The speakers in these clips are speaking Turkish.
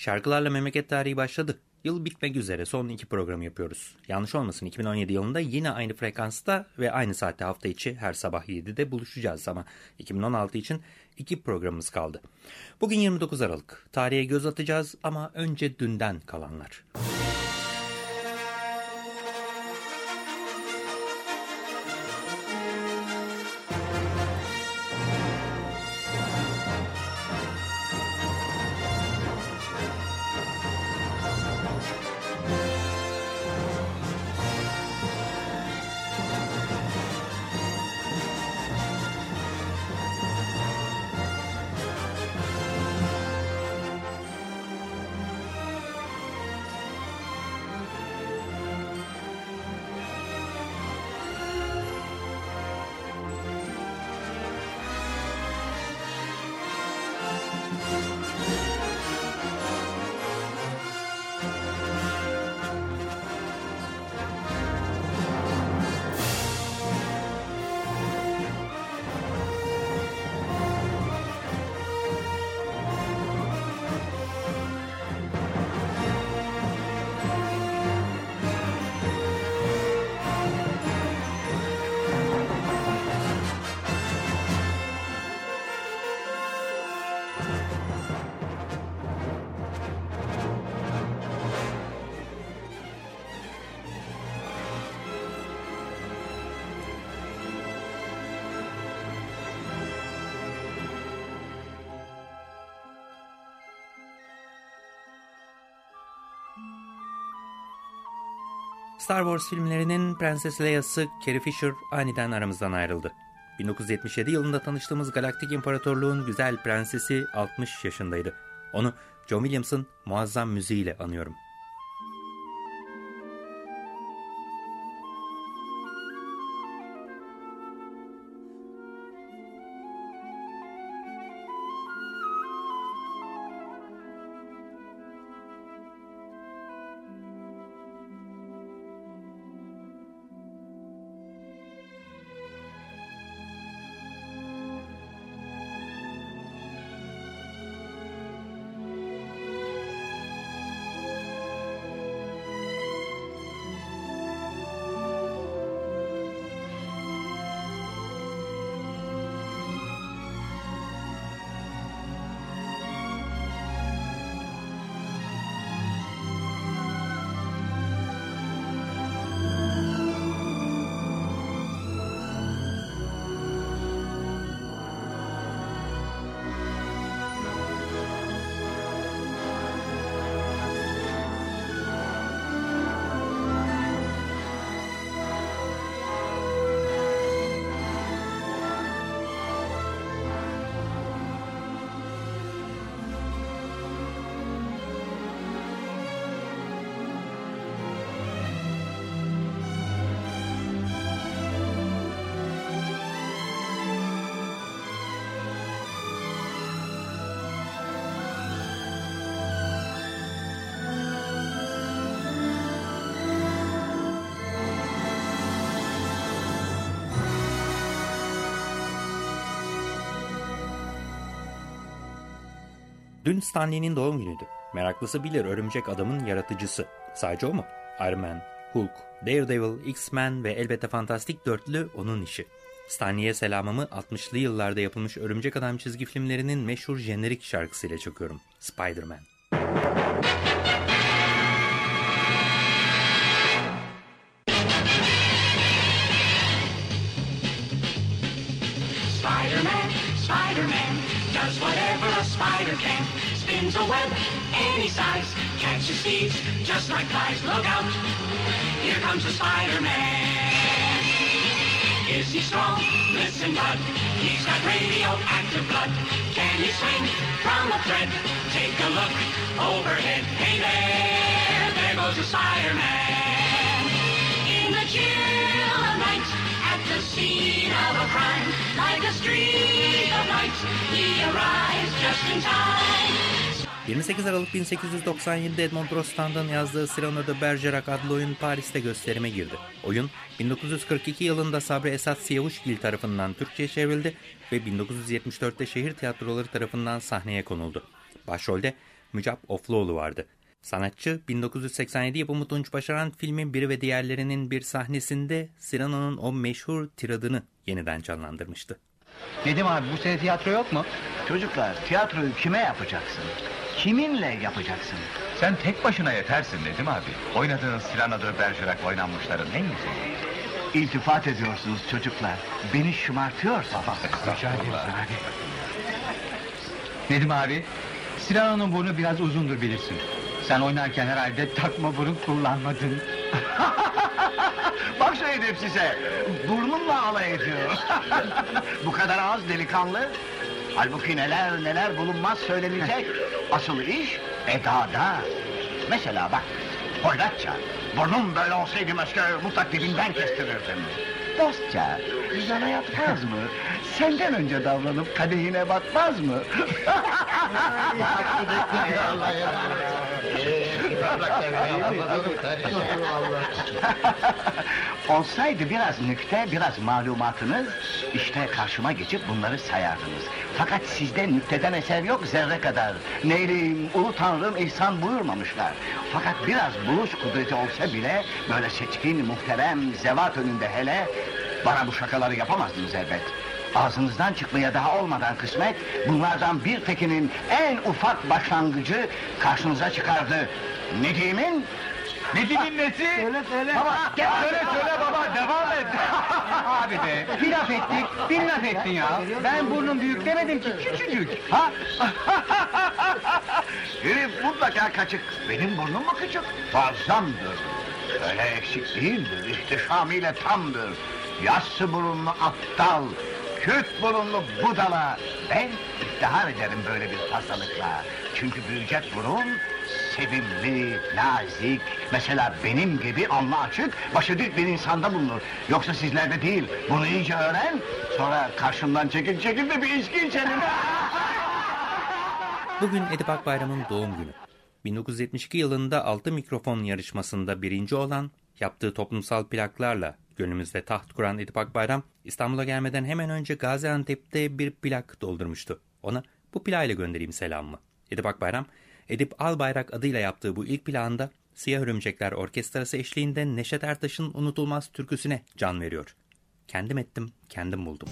Şarkılarla Memleket Tarihi başladı. Yıl bitmek üzere son iki program yapıyoruz. Yanlış olmasın 2017 yılında yine aynı frekansta ve aynı saatte hafta içi her sabah 7'de buluşacağız ama 2016 için iki programımız kaldı. Bugün 29 Aralık. Tarihe göz atacağız ama önce dünden kalanlar. Müzik Star Wars filmlerinin Prenses Leia'sı Carrie Fisher aniden aramızdan ayrıldı. 1977 yılında tanıştığımız Galaktik İmparatorluğun güzel prensesi 60 yaşındaydı. Onu John Williams'ın muazzam müziğiyle anıyorum. Dün Stanley'nin doğum günüydü. Meraklısı bilir örümcek adamın yaratıcısı. Sadece o mu? Iron Man, Hulk, Daredevil, X-Men ve elbette Fantastik Dörtlü onun işi. Stanley'e selamımı 60'lı yıllarda yapılmış Örümcek Adam çizgi filmlerinin meşhur jenerik şarkısıyla çakıyorum. Spider-Man. Spider can. Spins a web any size, catches thieves just like flies. Look out, here comes the Spider-Man. Is he strong? Listen, bud. He's got radioactive blood. Can he swing from a thread? Take a look overhead. Hey there, there goes a fireman. In the chill of night, at the scene of a crime, like a streak 28 Aralık 1897'de Edmond Rostand'ın yazdığı Cyrano de Bergerac adlı oyun Paris'te gösterime girdi. Oyun 1942 yılında Sabri Esat Siyavuşgil tarafından Türkçe'ye çevrildi ve 1974'te şehir tiyatroları tarafından sahneye konuldu. Başrolde Mücap Ofluoğlu vardı. Sanatçı 1987 yapımı Tunç Başaran filmin biri ve diğerlerinin bir sahnesinde Cyrano'nun o meşhur tiradını yeniden canlandırmıştı. Nedim abi bu sene tiyatro yok mu? Çocuklar tiyatroyu kime yapacaksın? Kiminle yapacaksın? Sen tek başına yetersin Nedim abi. Oynadığın Cyrano de Bergerac oynanmışların en güzeli. İltifat ediyorsunuz çocuklar. Beni şımartıyorsunuz. Rica ederim abi. Nedim abi, Cyrano'nun burnu biraz uzundur bilirsin. Sen oynarken herhalde takma burun kullanmadın. Şu edip size. Burnumla alay ediyor. Bu kadar az delikanlı. Halbuki neler neler bulunmaz söylenecek. Asıl iş edada. Mesela bak. Hoyratça. Burnum böyle olsaydı başka mutlak dibinden kestirirdim. Dostça, vicdana yatmaz mı? Senden önce davranıp kadehine batmaz mı? Olsaydı biraz nükte, biraz malumatınız, işte karşıma geçip bunları sayardınız. Fakat sizde nükteden eser yok zerre kadar. Neyleyim, ulu tanrım ihsan buyurmamışlar. Fakat biraz buluş kudreti olsa bile, böyle seçkin, muhterem, zevat önünde hele, bana bu şakaları yapamazdınız elbet. Ağzınızdan çıkmaya daha olmadan kısmet, bunlardan bir tekinin en ufak başlangıcı karşınıza çıkardı. Nedim'in Nedim'in nesi? Söyle söyle. Baba gel söyle söyle baba devam et. abi be bir laf ettik bir laf ettin ya. Ben burnum büyük demedim ki küçücük. Ha? Herif mutlaka kaçık. Benim burnum mu küçük? Fazlamdır. Öyle eksik değildir. İhtişamıyla tamdır. Yassı burunlu aptal. Küt burunlu budala. Ben iftihar ederim böyle bir fazlalıkla. Çünkü büyüyecek burun sevimli, nazik, mesela benim gibi alnı açık, başı dik bir insanda bulunur. Yoksa sizlerde değil. Bunu iyice öğren, sonra karşımdan çekil çekil de bir içki içelim. Bugün Edip Akbayram'ın doğum günü. 1972 yılında Altı Mikrofon yarışmasında birinci olan, yaptığı toplumsal plaklarla gönlümüzde taht kuran Edip Akbayram, İstanbul'a gelmeden hemen önce Gaziantep'te bir plak doldurmuştu. Ona bu plağıyla göndereyim selamımı. Edip Akbayram, Edip Albayrak adıyla yaptığı bu ilk plağında Siyah Örümcekler Orkestrası eşliğinde Neşet Ertaş'ın unutulmaz türküsüne can veriyor. Kendim ettim, kendim buldum.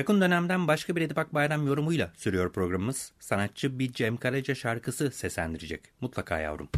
Yakın dönemden başka bir Edip Akbayram yorumuyla sürüyor programımız. Sanatçı bir Cem Karaca şarkısı seslendirecek. Mutlaka yavrum.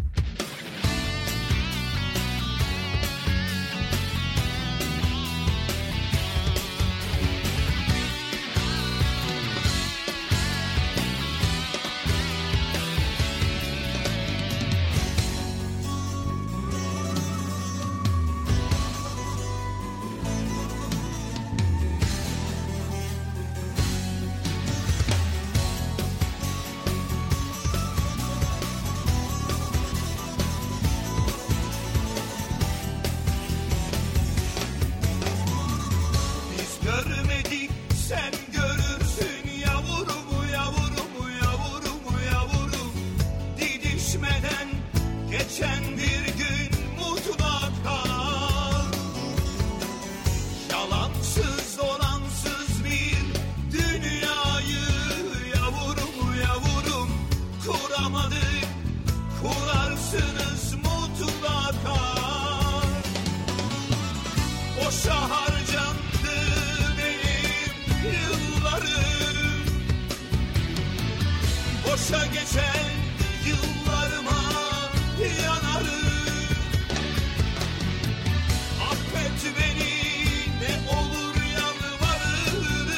Boşa geçen yıllarıma yanarım. Affet beni ne olur yalvarırım.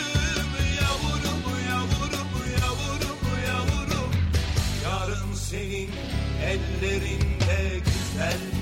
Yavrum yavrum yavrum yavrum. Yarın senin ellerinde güzel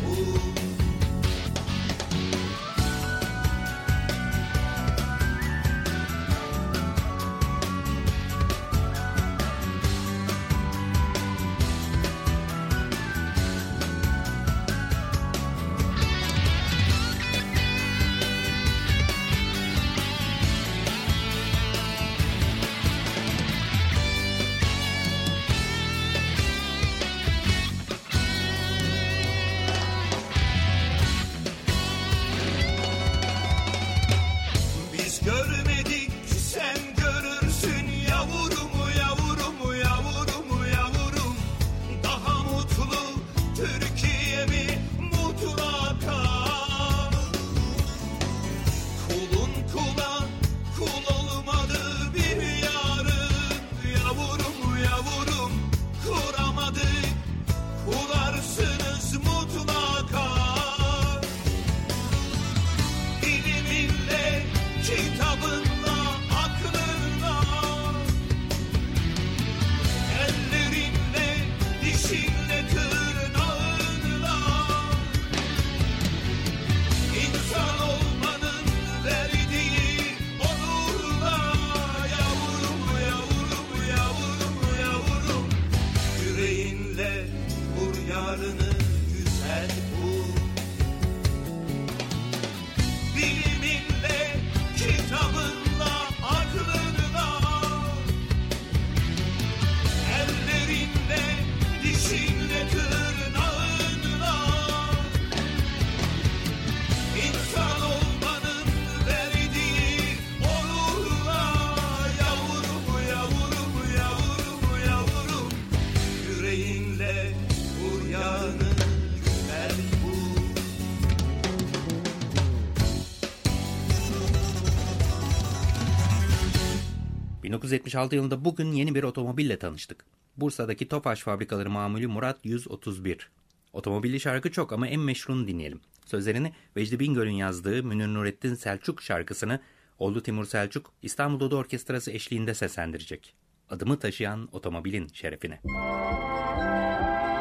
1976 yılında bugün yeni bir otomobille tanıştık. Bursa'daki Tofaş fabrikaları mamulü Murat 131. Otomobilli şarkı çok ama en meşhurunu dinleyelim. Sözlerini Vecdi Bingöl'ün yazdığı Münir Nurettin Selçuk şarkısını Oğlu Timur Selçuk İstanbul Oda Orkestrası eşliğinde seslendirecek. Adımı taşıyan otomobilin şerefine. Otomobil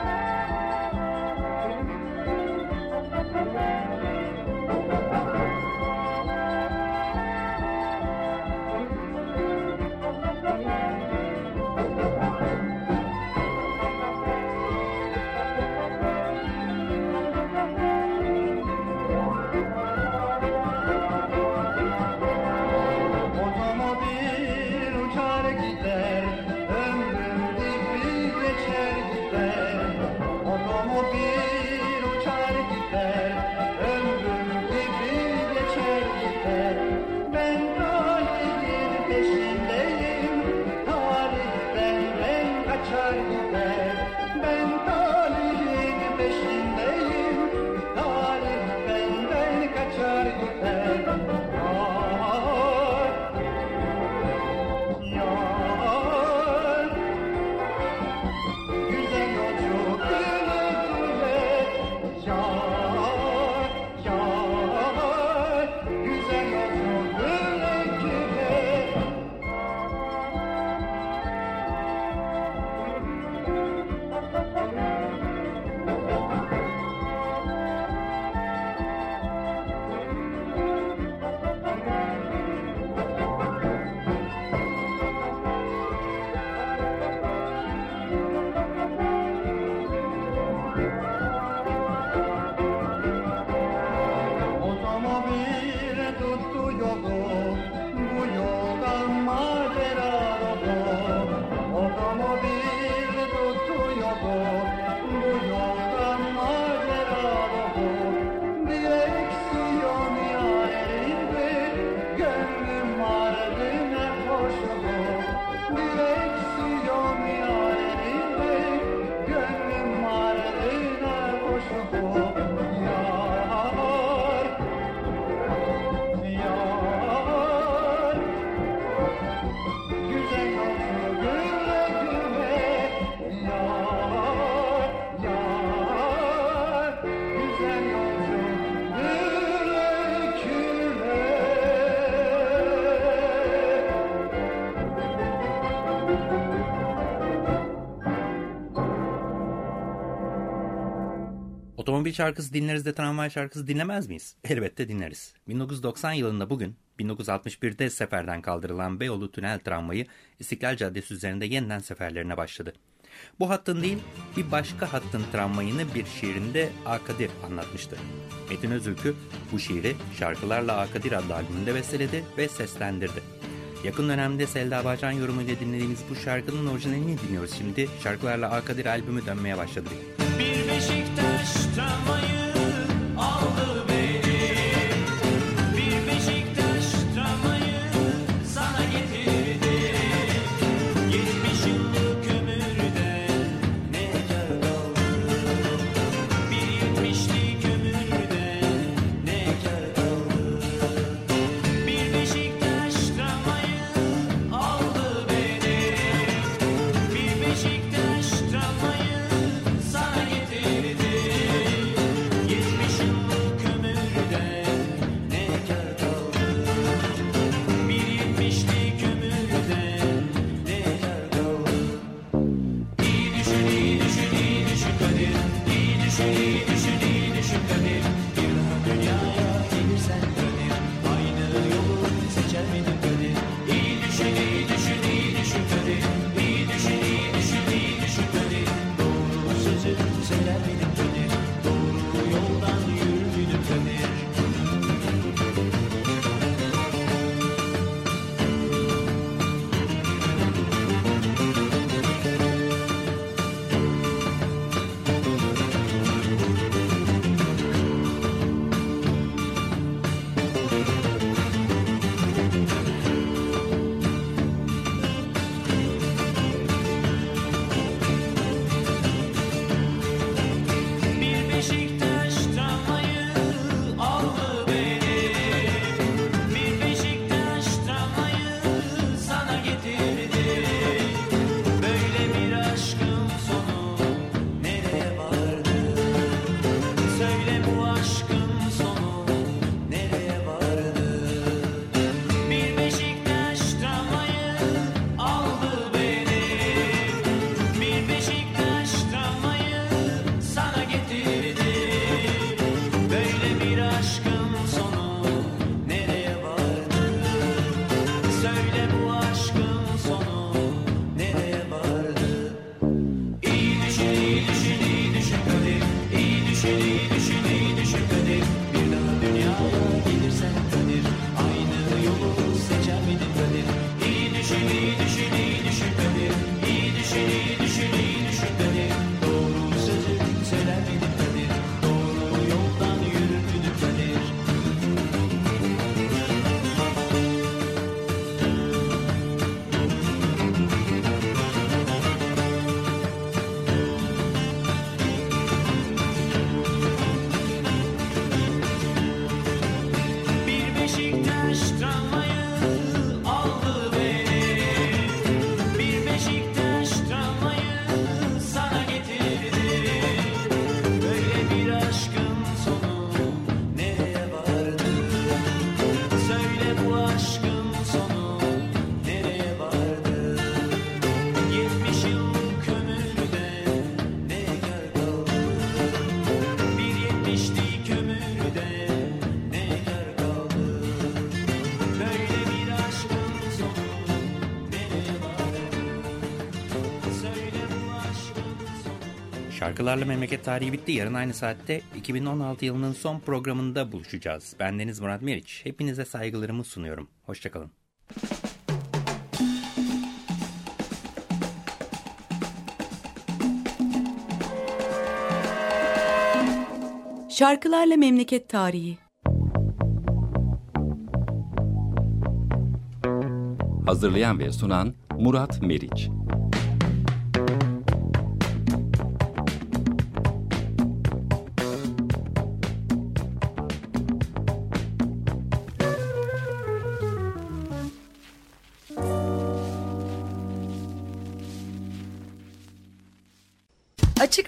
your. Otomobil şarkısı dinleriz de tramvay şarkısı dinlemez miyiz? Elbette dinleriz. 1990 yılında bugün 1961'de seferden kaldırılan Beyoğlu Tünel tramvayı İstiklal Caddesi üzerinde yeniden seferlerine başladı. Bu hattın değil bir başka hattın tramvayını bir şiirinde Akadir anlatmıştı. Metin Özülkü bu şiiri Şarkılarla Akadir adlı albümünde besteledi ve seslendirdi. Yakın dönemde Selda Bağcan yorumuyla dinlediğimiz bu şarkının orijinalini dinliyoruz şimdi. Şarkılarla Akadir albümü dönmeye başladı. Bir Beşiktaş tramvayı Bir we need. Şarkılarla Memleket Tarihi bitti. Yarın aynı saatte 2016 yılının son programında buluşacağız. Ben Deniz Murat Meriç. Hepinize saygılarımı sunuyorum. Hoşçakalın. Şarkılarla Memleket Tarihi Hazırlayan ve sunan Murat Meriç.